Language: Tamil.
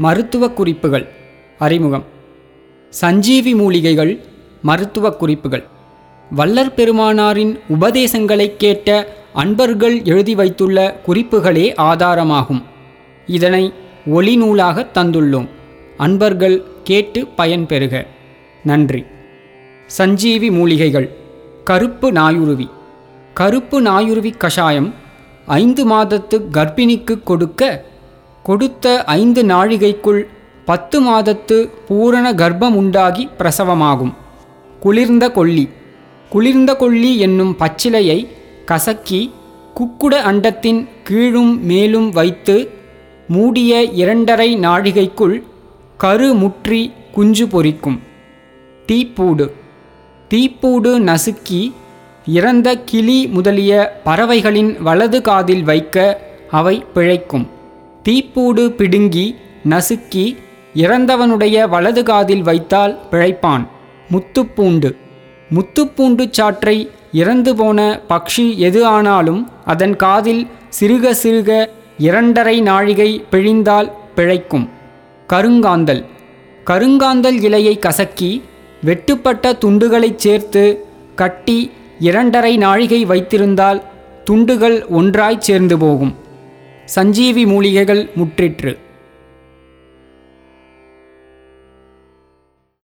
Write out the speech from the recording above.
மருத்துவ குறிப்புகள். அறிமுகம். சஞ்சீவி மூலிகைகள் மருத்துவ குறிப்புகள். வல்லற் பெருமானாரின் உபதேசங்களைக் கேட்ட அன்பர்கள் எழுதி வைத்துள்ள குறிப்புகளே ஆதாரமாகும். இதனை ஒளி நூலாக தந்துள்ளோம். அன்பர்கள் கேட்டு பயன்பெறுக நன்றி. சஞ்சீவி மூலிகைகள். கருப்பு நாயுருவி. கருப்பு நாயுருவி கஷாயம் ஐந்து மாதத்து கர்ப்பிணிக்கு கொடுக்க கொடுத்த ஐந்து நாழிகைக்குள் பத்து மாதத்து பூரண கர்ப்பம் உண்டாகி பிரசவமாகும். குளிர்ந்த கொல்லி. குளிர்ந்த கொல்லி என்னும் பச்சிலையை கசக்கி குக்குட அண்டத்தின் கீழும் மேலும் வைத்து மூடிய இரண்டரை நாழிகைக்குள் கரு முற்றி குஞ்சு பொரிக்கும் தீப்பூடு. தீப்பூடு நசுக்கி இறந்த கிளி முதலிய பறவைகளின் வலது காதில் வைக்க அவை பிழைக்கும். தீப்பூடு பிடுங்கி நசுக்கி இறந்தவனுடைய வலது காதில் வைத்தால் பிழைப்பான். முத்துப்பூண்டு. முத்துப்பூண்டு சாற்றை இறந்து போன பக்ஷி எது ஆனாலும் அதன் காதில் சிறுக சிறுக இரண்டரை நாழிகை பிழிந்தால் பிழைக்கும். கருங்காந்தல். கருங்காந்தல் இலையை கசக்கி வெட்டுப்பட்ட துண்டுகளைச் சேர்த்து கட்டி இரண்டரை நாழிகை வைத்திருந்தால் துண்டுகள் ஒன்றாய் சேர்ந்து போகும். சஞ்சீவி மூலிகைகள் முற்றிற்று.